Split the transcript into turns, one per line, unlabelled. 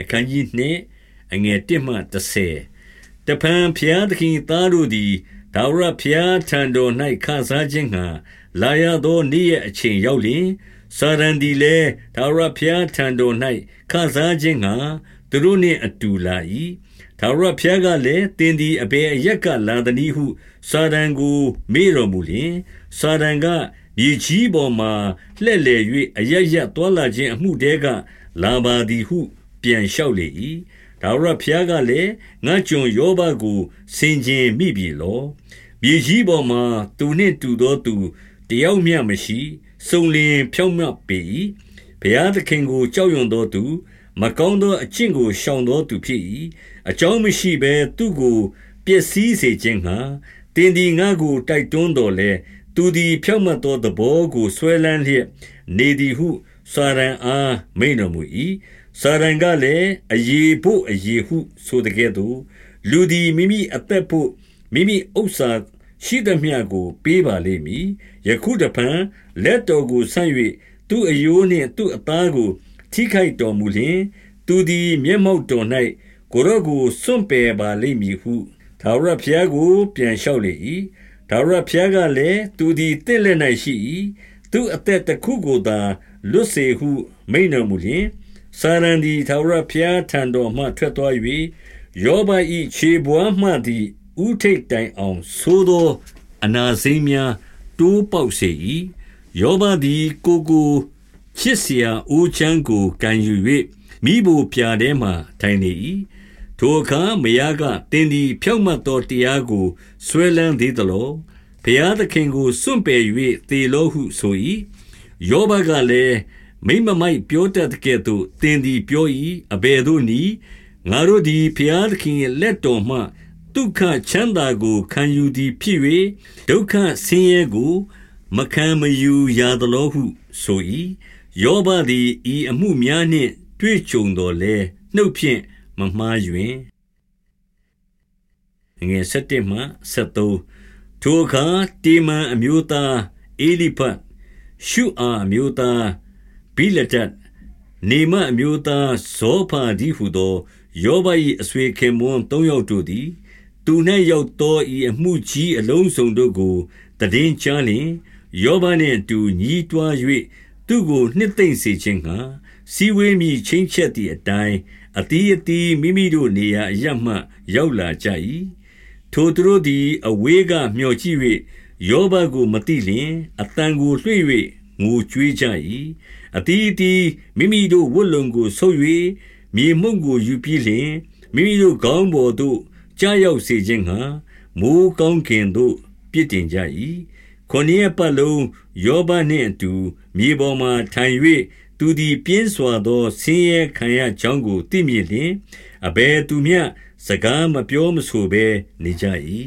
အခန်းကြီးနှင့်အငယ်1မှ30တဖန်ဖျားသခင်သားတို့သည်ဒါဝရဖျားထံတော်၌ခန်းစားခြင်းငှာလာရသောနေ့ရဲ့အချိန်ရောက်လျင်စာရန်ဒီလေဒါဝရဖျားထံတော်၌ခန်းစားခြင်းငှာသူတို့နှင့်အတူလာ၏ထာဝရဘုရားကလည်းတင်းဒီအဘယ်အရက်ကလာသနည်းဟုစာဒံကို မေးတော်မူလျင်စာဒံကမြေကြီးပေါ်မှလှဲ့လေ၍အရရက်တွာလာခြင်းအမှုတဲကလာပါသည်ဟု ပြန်လျှောက်လေ၏ဒါဝရဘုရားကလည်းငါကျွန်ယောဘကိုစင်ကြင်မိပြီလောမြေကြီးပေါ်မှသူနှင့်တူသောသူတယောက်မျှမရှိစုံလင်ဖြောင့်မတ်ပေ၏ဘုရားသခင်ကိုကြောက်ရွံ့သောသူမကောင်းသောအကျင့်ကိုရှောင်သောသူဖြစ်၏အကြောင်းမရှိဘဲသူ့ကိုပျက်စီးစေခြင်းငှာတင်းဒီငါကိုတိုက်တွန်းတော်လဲသူသည်ဖြောက်မတ်သောသဘောကိုဆွဲလန်းလျက်နေသည်ဟုစာရန်အားမိန်တော်မူ၏ စာရန်ကလည်းအယေဖို့အယေဟု ဆိုတဲ့ကဲ့သို့လူသည်မိမိအသက်ဖို့မိမိဥစ္စာရှိသမျှကို ပေးပါလိမ့်မည်ယခုတဖန်လက်တော်ကိုဆန့်၍သူ့အယိုးနှင့်သူ့အသားကို ထိခိုက်တော်မူလျင် သူသည်မျက်မှောက်တော်၌ကိုရော့ကိုစွန့်ပယ်ပါလိမ့်မည်ဟုသာရဖျားကို ပြန်လျှောက်လေ၏သာရဖျားကလည်းသူသည်တင့်လက်၌ရှိ၏သူအသက်တစ်ခုကိုသာလွတ်စေဟု မိန်တော်မူလျင် စာရန်ဒီသာဝရဖျားထံတော်မှထွက်သွား၍ယောဘဤခြေပွားမှသည်ဥထိတ်တိုင်အောင်သိုးသောအနာစိမ်းများတိုးပေါက်စေ၏ယောဘသည်ကိုကိုချစ်စရာအိုးချမ်းကိုကန်ယူ၍မိဘပြာထဲမှထိုင်နေ၏ထိုအခါမယားကတင်းဒီဖြောက်မှတ်သောတရားကိုဆွဲလန်းသေးသလိုဘုရားသခင်ကိုစွန့်ပယ်၍သေလို့ဟုဆို၏ယောဘကလည်း မိမမိုက်ပြောတတ်တဲ့ကဲ့သို့တင်းဒီပြော၏အဘယ်သို့နည်းငါတို့သည်ဘုရားသခင်ရဲ့လက်တော်မှဒုက္ခချမ်းသာကိုခံယူသည်ဖြစ်၍ဒုက္ခဆင်းရဲကို မခံမယူရသလိုဟုဆို၏ယောဘသည်ဤအမှုများနှင့် တွေ့ကြုံတော်လဲနှုတ်ဖြင့်မမှားယွင်ငယ်7မှ73ထိုအခါတေမန်အမျိုးသားအေလိဖတ်ရှုအာအမျိုးသား ဘိလဒတ်နေမအမျိုးသားဇောဖာဒီဟုသောယောဘ၏အဆွေခင်မွန်း၃ယောက်တို့သည် သူ၌ရောက်သောဤအမှုကြီးအလုံးစုံတို့ကိုတည်င်းချလျင်ယောဘနှင့်အတူညီးတွား၍သူကိုနှစ်သိမ့်စေခြင်းငှာစီဝေးမိချင်းချက်သည့်အတိုင်းအတီးအတီးမိမိတို့နေရာအရမှ ရောက်လာကြ၏ထိုသူတို့သည် အဝေးကမျှော်ကြည့်၍ယောဘကိုမသိလျင်အတန်ကိုလွှင့်၍ ငိုကြွေးကြ၏အတီးအတီးမိမိတို့ဝတ်လုံကိုဆုပ်၍မြေမှုန့်ကိုယူပြီးလျင်မိမိတို့ခေါင်းပေါ်သို့ကြားရောက်စေခြင်းငှာမိုးကောင်းကင်သို့ပြစ်တင်ကြ၏ခொနည်းပတ်လုံးယောဘနှင့်အတူမြေပေါ်မှထိုင်၍သူသည်ပြင်းစွာသောဆင်းရဲခံရကြောင်းကိုသိမြင်လျှင်အဘယ်သူမျှစကားမပြောမဆိုဘဲနေကြ၏